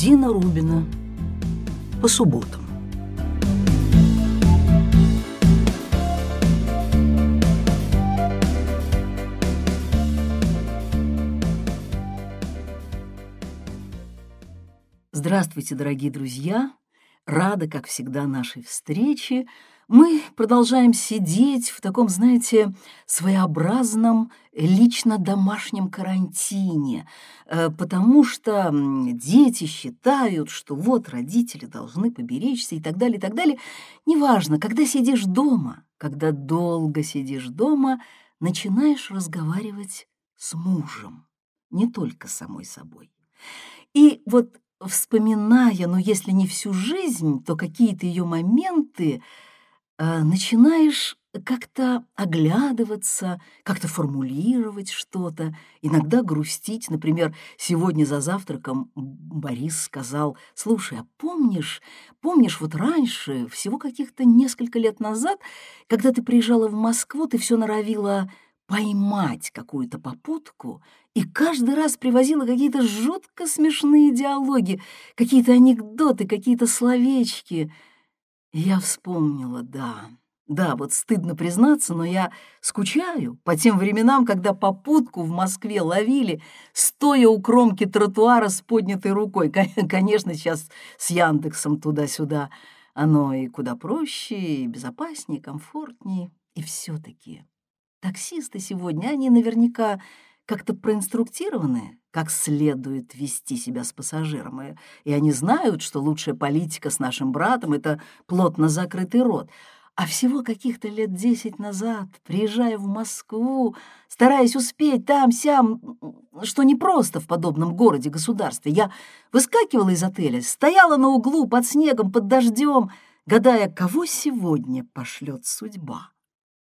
Дина Рубина. По субботам. Здравствуйте, дорогие друзья! Рада, как всегда, нашей встрече. Мы продолжаем сидеть в таком, знаете, своеобразном лично домашнем карантине, э, потому что дети считают, что вот родители должны поберечься и так далее, и так далее. Неважно, когда сидишь дома, когда долго сидишь дома, начинаешь разговаривать с мужем, не только самой собой. И вот вспоминая, ну, если не всю жизнь, то какие-то ее моменты, начинаешь как-то оглядываться, как-то формулировать что-то, иногда грустить. Например, сегодня за завтраком Борис сказал, «Слушай, а помнишь, помнишь, вот раньше, всего каких-то несколько лет назад, когда ты приезжала в Москву, ты все норовила поймать какую-то попутку и каждый раз привозила какие-то жутко смешные диалоги, какие-то анекдоты, какие-то словечки. Я вспомнила, да, да, вот стыдно признаться, но я скучаю по тем временам, когда попутку в Москве ловили, стоя у кромки тротуара с поднятой рукой. Конечно, сейчас с Яндексом туда-сюда оно и куда проще, и безопаснее, и комфортнее. И все-таки Таксисты сегодня, они наверняка как-то проинструктированы, как следует вести себя с пассажиром, и, и они знают, что лучшая политика с нашим братом — это плотно закрытый рот. А всего каких-то лет десять назад, приезжая в Москву, стараясь успеть там-сям, что непросто в подобном городе-государстве, я выскакивала из отеля, стояла на углу под снегом, под дождем, гадая, кого сегодня пошлет судьба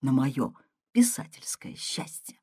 на мое писательское счастье.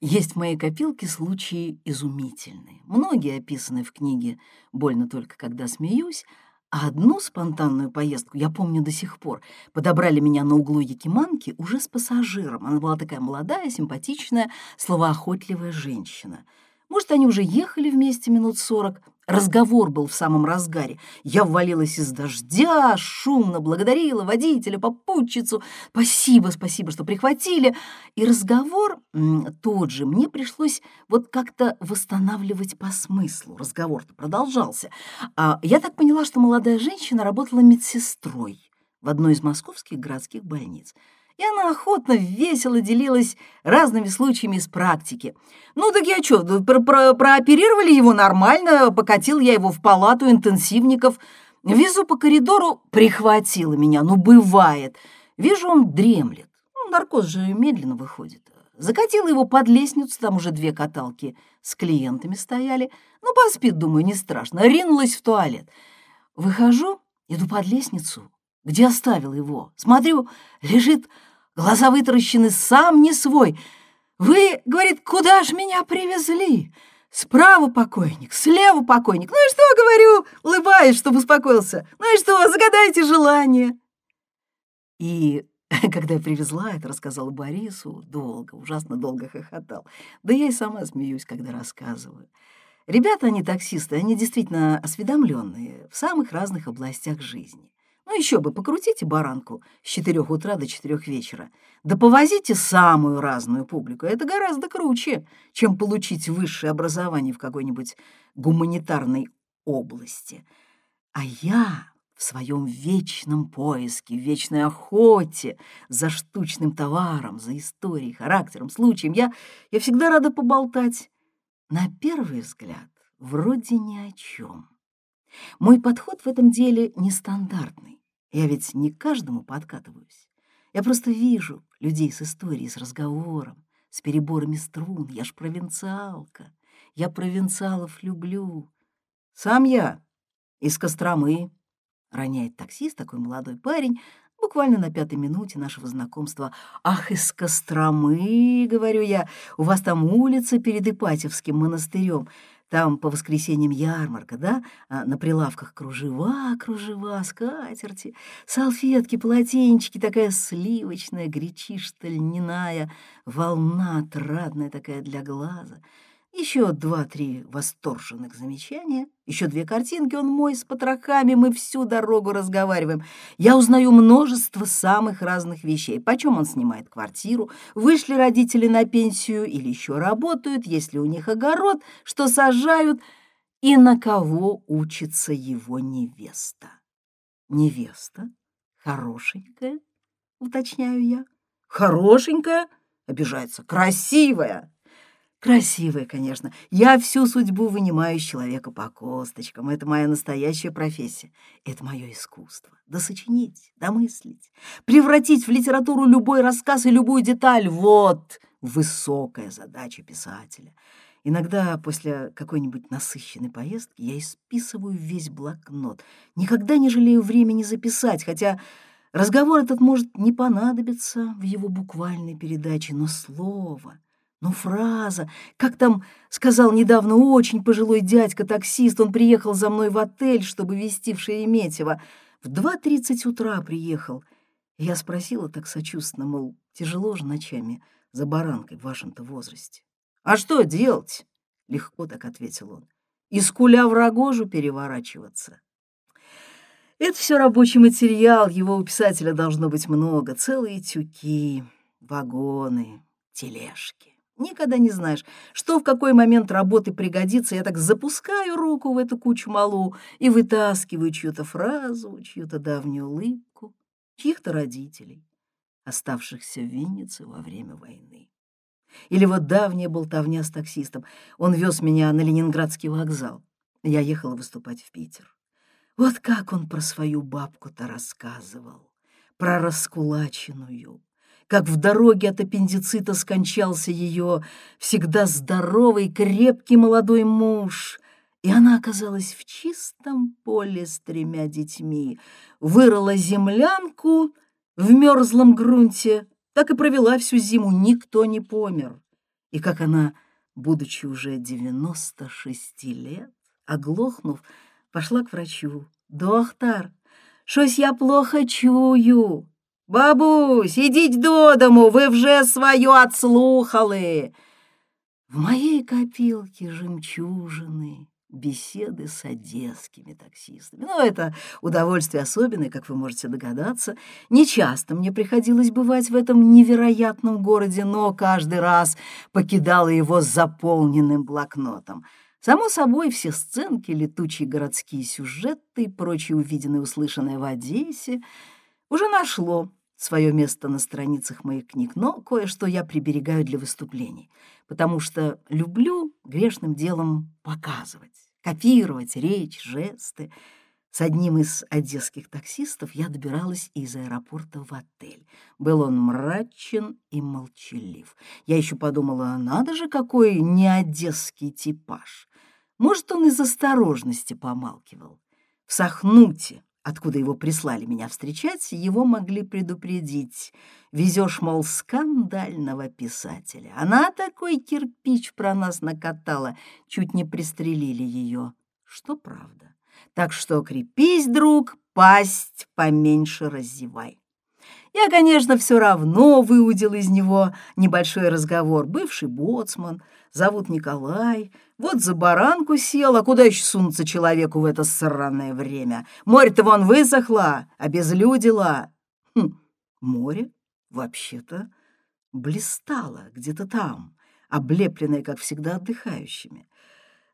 Есть в моей копилке случаи изумительные. Многие описаны в книге «Больно только когда смеюсь», а одну спонтанную поездку, я помню до сих пор, подобрали меня на углу Якиманки уже с пассажиром. Она была такая молодая, симпатичная, словоохотливая женщина. Может, они уже ехали вместе минут сорок, Разговор был в самом разгаре. Я ввалилась из дождя, шумно благодарила водителя, попутчицу. Спасибо, спасибо, что прихватили. И разговор тот же мне пришлось вот как-то восстанавливать по смыслу. Разговор-то продолжался. А я так поняла, что молодая женщина работала медсестрой в одной из московских городских больниц и она охотно, весело делилась разными случаями из практики. «Ну так я что, про -про прооперировали его нормально, покатил я его в палату интенсивников, везу по коридору, прихватило меня, ну бывает. Вижу, он дремлет, ну, наркоз же медленно выходит. Закатила его под лестницу, там уже две каталки с клиентами стояли. Ну, поспит, думаю, не страшно. Ринулась в туалет. Выхожу, иду под лестницу, где оставил его. Смотрю, лежит Глаза вытаращены, сам не свой. Вы, говорит, куда ж меня привезли? Справа покойник, слева покойник. Ну и что, говорю, улыбаюсь, чтобы успокоился. Ну и что, загадайте желание. И когда я привезла это, рассказала Борису, долго, ужасно долго хохотал. Да я и сама смеюсь, когда рассказываю. Ребята, они таксисты, они действительно осведомленные в самых разных областях жизни. Ну еще бы, покрутите баранку с четырех утра до четырех вечера. Да повозите самую разную публику. Это гораздо круче, чем получить высшее образование в какой-нибудь гуманитарной области. А я в своем вечном поиске, в вечной охоте за штучным товаром, за историей, характером, случаем, я, я всегда рада поболтать. На первый взгляд, вроде ни о чем. Мой подход в этом деле нестандартный. Я ведь не каждому подкатываюсь. Я просто вижу людей с историей, с разговором, с переборами струн. Я ж провинциалка. Я провинциалов люблю. Сам я из Костромы. Роняет таксист, такой молодой парень, буквально на пятой минуте нашего знакомства. «Ах, из Костромы!» — говорю я. «У вас там улица перед Ипатьевским монастырем. Там по воскресеньям ярмарка, да? А на прилавках кружева, кружева, скатерти, салфетки, полотенчики, такая сливочная, гречишь льняная, волна отрадная такая для глаза. Еще два-три восторженных замечания, еще две картинки, он мой с потрохами, мы всю дорогу разговариваем. Я узнаю множество самых разных вещей. Почем он снимает квартиру, вышли родители на пенсию или еще работают, есть ли у них огород, что сажают, и на кого учится его невеста. Невеста? Хорошенькая, уточняю я. Хорошенькая? Обижается. Красивая. Красивая, конечно. Я всю судьбу вынимаю из человека по косточкам. Это моя настоящая профессия. Это мое искусство. Да сочинить, домыслить, превратить в литературу любой рассказ и любую деталь. Вот высокая задача писателя. Иногда после какой-нибудь насыщенной поездки я исписываю весь блокнот. Никогда не жалею времени записать, хотя разговор этот может не понадобиться в его буквальной передаче, но слово — ну, фраза, как там сказал недавно очень пожилой дядька-таксист, он приехал за мной в отель, чтобы везти в Шереметьево. В 2.30 утра приехал. я спросила так сочувственно, мол, тяжело же ночами за баранкой в вашем-то возрасте. «А что делать?» — легко так ответил он. «Из куля в рогожу переворачиваться». Это все рабочий материал, его у писателя должно быть много, целые тюки, вагоны, тележки. Никогда не знаешь, что в какой момент работы пригодится. Я так запускаю руку в эту кучу малу и вытаскиваю чью-то фразу, чью-то давнюю улыбку, чьих-то родителей, оставшихся в Виннице во время войны. Или вот давняя болтовня с таксистом. Он вез меня на Ленинградский вокзал. Я ехала выступать в Питер. Вот как он про свою бабку-то рассказывал, про раскулаченную, как в дороге от аппендицита скончался ее всегда здоровый, крепкий молодой муж, и она оказалась в чистом поле с тремя детьми, вырыла землянку в мерзлом грунте, так и провела всю зиму, никто не помер. И как она, будучи уже девяносто шести лет, оглохнув, пошла к врачу. «Доктор, щось я плохо чую!» Бабусь, ідіть додому, ви вже свое отслухали. В моей копилке жемчужины, беседы с одесскими таксистами. Ну, это удовольствие особенное, как вы можете догадаться. Нечасто мне приходилось бывать в этом невероятном городе, но каждый раз покидала его заполненным блокнотом. Само собой, все сценки, летучие городские сюжеты и прочее увиденное и услышанное в Одессе уже нашло свое место на страницах моих книг, но кое-что я приберегаю для выступлений, потому что люблю грешным делом показывать, копировать речь, жесты. С одним из одесских таксистов я добиралась из аэропорта в отель. Был он мрачен и молчалив. Я еще подумала, надо же, какой неодесский типаж. Может, он из осторожности помалкивал. В Сахнуте откуда его прислали меня встречать, его могли предупредить. Везешь, мол, скандального писателя. Она такой кирпич про нас накатала, чуть не пристрелили ее. Что правда. Так что крепись, друг, пасть поменьше раззевай. Я, конечно, все равно выудил из него небольшой разговор. Бывший боцман, зовут Николай, вот за баранку сел, а куда еще сунуться человеку в это сраное время? Море-то вон высохло, обезлюдило. Хм, море вообще-то блистало где-то там, облепленное, как всегда, отдыхающими.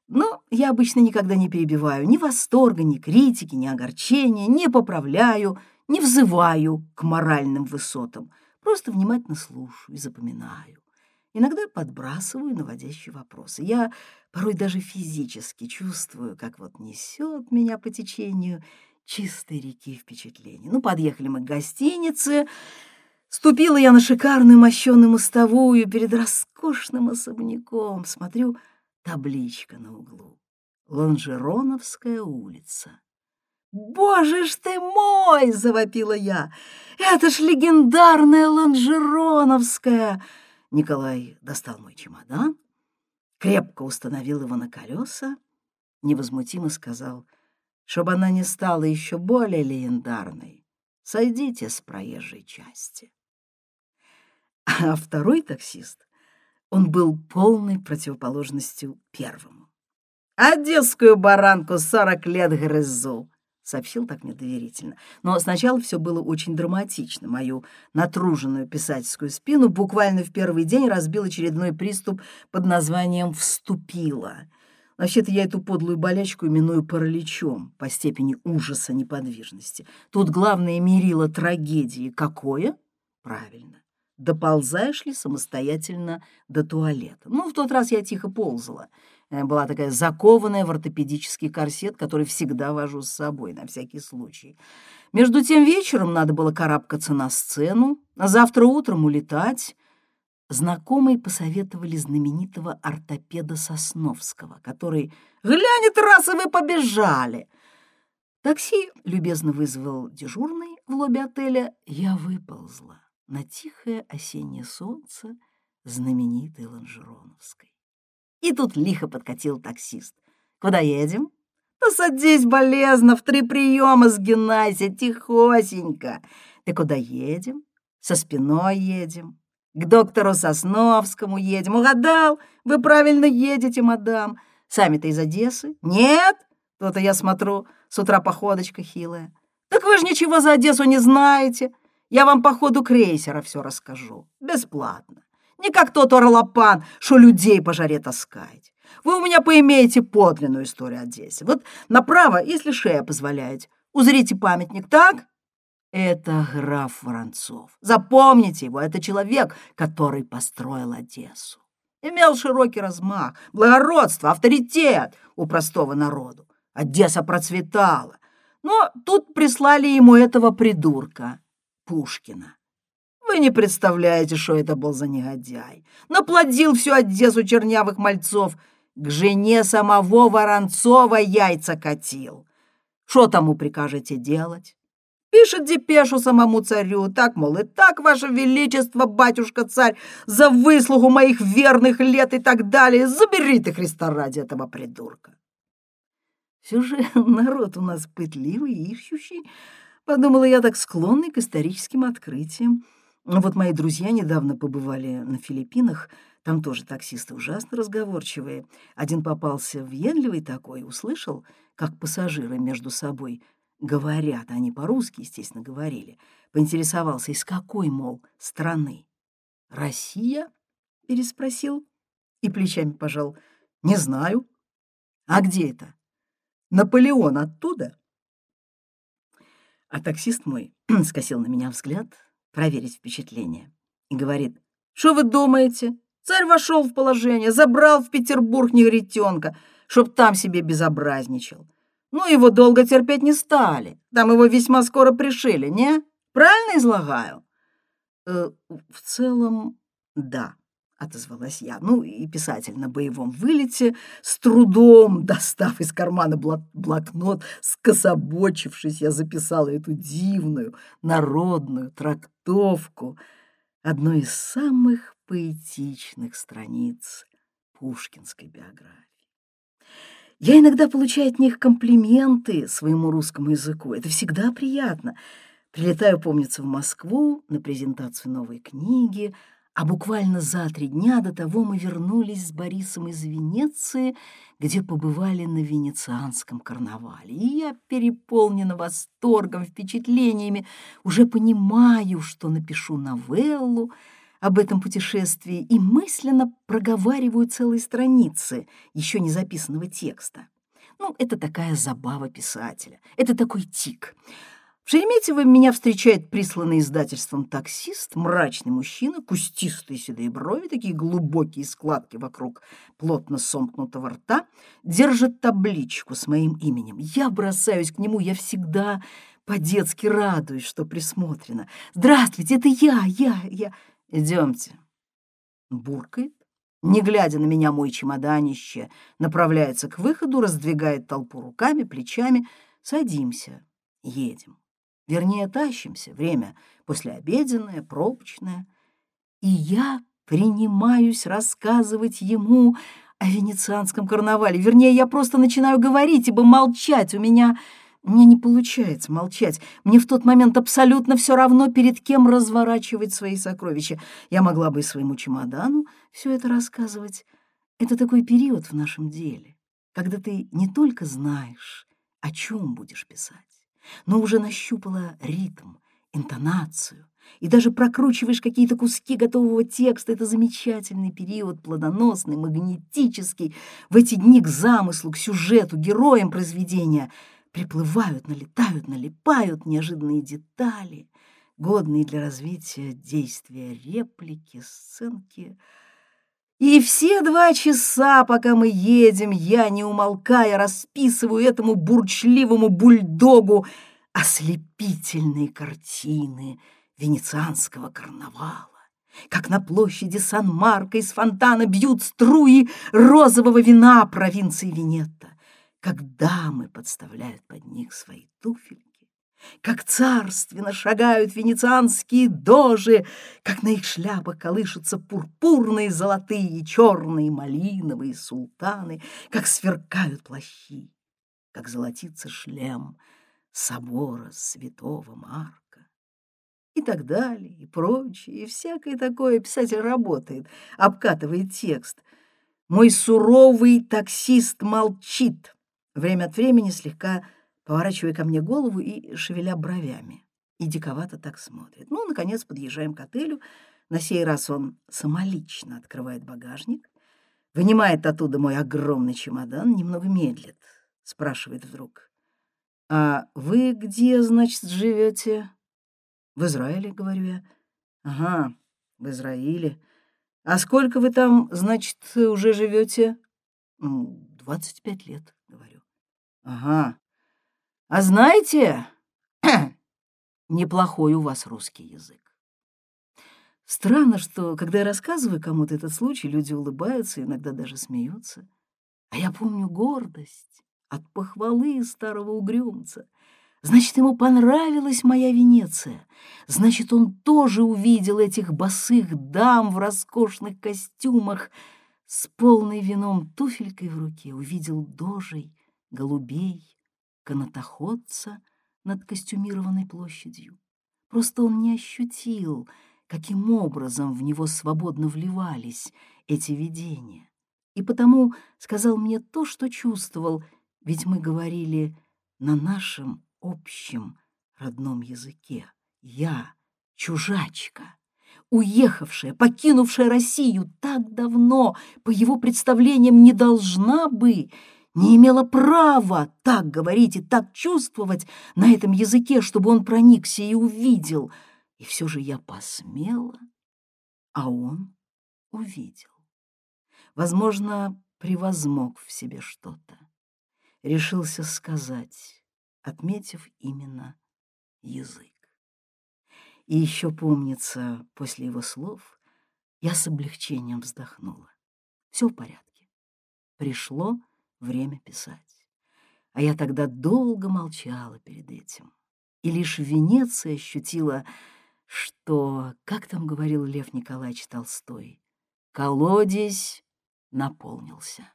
Но я обычно никогда не перебиваю ни восторга, ни критики, ни огорчения, не поправляю — не взываю к моральным высотам, просто внимательно слушаю и запоминаю. Иногда подбрасываю наводящие вопросы. Я порой даже физически чувствую, как вот несет меня по течению чистой реки впечатлений. Ну, подъехали мы к гостинице. Ступила я на шикарную мощеную мостовую перед роскошным особняком. Смотрю, табличка на углу. Лонжероновская улица. «Боже ж ты мой!» — завопила я. «Это ж легендарная Ланжероновская!» Николай достал мой чемодан, крепко установил его на колеса, невозмутимо сказал, чтобы она не стала еще более легендарной, сойдите с проезжей части. А второй таксист Он был полной противоположностью первому. «Одесскую баранку сорок лет грызу», — сообщил так мне доверительно. Но сначала все было очень драматично. Мою натруженную писательскую спину буквально в первый день разбил очередной приступ под названием «вступила». Вообще-то я эту подлую болячку именую параличом по степени ужаса неподвижности. Тут главное мерило трагедии какое? Правильно. Доползаешь ли самостоятельно до туалета? Ну, в тот раз я тихо ползала. Э, была такая закованная в ортопедический корсет, который всегда вожу с собой на всякий случай. Между тем вечером надо было карабкаться на сцену, а завтра утром улетать. Знакомые посоветовали знаменитого ортопеда Сосновского, который «Глянет раз, и вы побежали!» Такси любезно вызвал дежурный в лобби отеля. Я выползла на тихое осеннее солнце знаменитой Ланжероновской. И тут лихо подкатил таксист. «Куда едем?» «Да садись, болезно, в три приема сгинайся, тихосенько!» «Ты куда едем?» «Со спиной едем». «К доктору Сосновскому едем». «Угадал! Вы правильно едете, мадам. Сами-то из Одессы?» «Нет?» «То-то я смотрю, с утра походочка хилая». «Так вы же ничего за Одессу не знаете. Я вам по ходу крейсера все расскажу. Бесплатно. Не как тот орлопан, что людей по жаре таскает. Вы у меня поимеете подлинную историю Одессе. Вот направо, если шея позволяет, узрите памятник, так? Это граф Воронцов. Запомните его, это человек, который построил Одессу. Имел широкий размах, благородство, авторитет у простого народу. Одесса процветала. Но тут прислали ему этого придурка, Пушкина. Вы не представляете, что это был за негодяй. Наплодил всю Одессу чернявых мальцов, к жене самого Воронцова яйца катил. Что тому прикажете делать? Пишет депешу самому царю, так, мол, и так, ваше величество, батюшка-царь, за выслугу моих верных лет и так далее, забери ты Христа ради этого придурка. Все же народ у нас пытливый и ищущий, Подумала я так склонный к историческим открытиям. Ну вот мои друзья недавно побывали на Филиппинах, там тоже таксисты ужасно разговорчивые. Один попался въедливый такой, услышал, как пассажиры между собой говорят, они по-русски, естественно, говорили. Поинтересовался, из какой, мол, страны? «Россия?» — переспросил и плечами пожал. «Не знаю». «А где это?» «Наполеон оттуда?» А таксист мой скосил на меня взгляд, проверить впечатление, и говорит, «Что вы думаете? Царь вошел в положение, забрал в Петербург негритенка, чтоб там себе безобразничал. Ну, его долго терпеть не стали, там его весьма скоро пришили, не? Правильно излагаю?» э, «В целом, да», отозвалась я. Ну, и писатель на боевом вылете, с трудом достав из кармана блокнот, скособочившись, я записала эту дивную народную трактовку одной из самых поэтичных страниц пушкинской биографии. Я иногда получаю от них комплименты своему русскому языку. Это всегда приятно. Прилетаю, помнится, в Москву на презентацию новой книги — а буквально за три дня до того мы вернулись с Борисом из Венеции, где побывали на венецианском карнавале. И я переполнена восторгом, впечатлениями, уже понимаю, что напишу новеллу об этом путешествии и мысленно проговариваю целые страницы еще не записанного текста. Ну, это такая забава писателя, это такой тик — в Шереметьево меня встречает присланный издательством таксист, мрачный мужчина, кустистые седые брови, такие глубокие складки вокруг плотно сомкнутого рта, держит табличку с моим именем. Я бросаюсь к нему, я всегда по-детски радуюсь, что присмотрено. «Здравствуйте, это я, я, я...» «Идемте». Буркает, не глядя на меня мой чемоданище, направляется к выходу, раздвигает толпу руками, плечами. «Садимся, едем». Вернее, тащимся. Время послеобеденное, пробочное. И я принимаюсь рассказывать ему о венецианском карнавале. Вернее, я просто начинаю говорить, ибо молчать у меня меня не получается молчать. Мне в тот момент абсолютно все равно, перед кем разворачивать свои сокровища. Я могла бы и своему чемодану все это рассказывать. Это такой период в нашем деле, когда ты не только знаешь, о чем будешь писать, но уже нащупала ритм, интонацию, и даже прокручиваешь какие-то куски готового текста. Это замечательный период, плодоносный, магнетический. В эти дни к замыслу, к сюжету, героям произведения приплывают, налетают, налипают неожиданные детали, годные для развития действия реплики, сценки. И все два часа, пока мы едем, я, не умолкая, расписываю этому бурчливому бульдогу ослепительные картины — венецианского карнавала, как на площади Сан-Марко из фонтана бьют струи розового вина провинции Венетта, как дамы подставляют под них свои туфельки, как царственно шагают венецианские дожи, как на их шляпах колышутся пурпурные, золотые, черные, малиновые султаны, как сверкают плащи, как золотится шлем собора святого Марка и так далее, и прочее, и всякое такое. Писатель работает, обкатывает текст. Мой суровый таксист молчит, время от времени слегка поворачивая ко мне голову и шевеля бровями. И диковато так смотрит. Ну, наконец, подъезжаем к отелю. На сей раз он самолично открывает багажник, вынимает оттуда мой огромный чемодан, немного медлит, спрашивает вдруг. «А вы где, значит, живете?» В Израиле, говорю я. Ага, в Израиле. А сколько вы там, значит, уже живете? Двадцать пять лет, говорю. Ага. А знаете, неплохой у вас русский язык. Странно, что, когда я рассказываю кому-то этот случай, люди улыбаются, иногда даже смеются. А я помню гордость от похвалы старого угрюмца — Значит, ему понравилась моя Венеция. Значит, он тоже увидел этих босых дам в роскошных костюмах с полной вином туфелькой в руке, увидел дожей, голубей, канатоходца над костюмированной площадью. Просто он не ощутил, каким образом в него свободно вливались эти видения. И потому сказал мне то, что чувствовал, ведь мы говорили на нашем общем родном языке. Я — чужачка, уехавшая, покинувшая Россию так давно, по его представлениям, не должна бы, не имела права так говорить и так чувствовать на этом языке, чтобы он проникся и увидел. И все же я посмела, а он увидел. Возможно, превозмог в себе что-то. Решился сказать отметив именно язык. И еще помнится, после его слов я с облегчением вздохнула. Все в порядке. Пришло время писать. А я тогда долго молчала перед этим. И лишь в Венеции ощутила, что, как там говорил Лев Николаевич Толстой, колодец наполнился.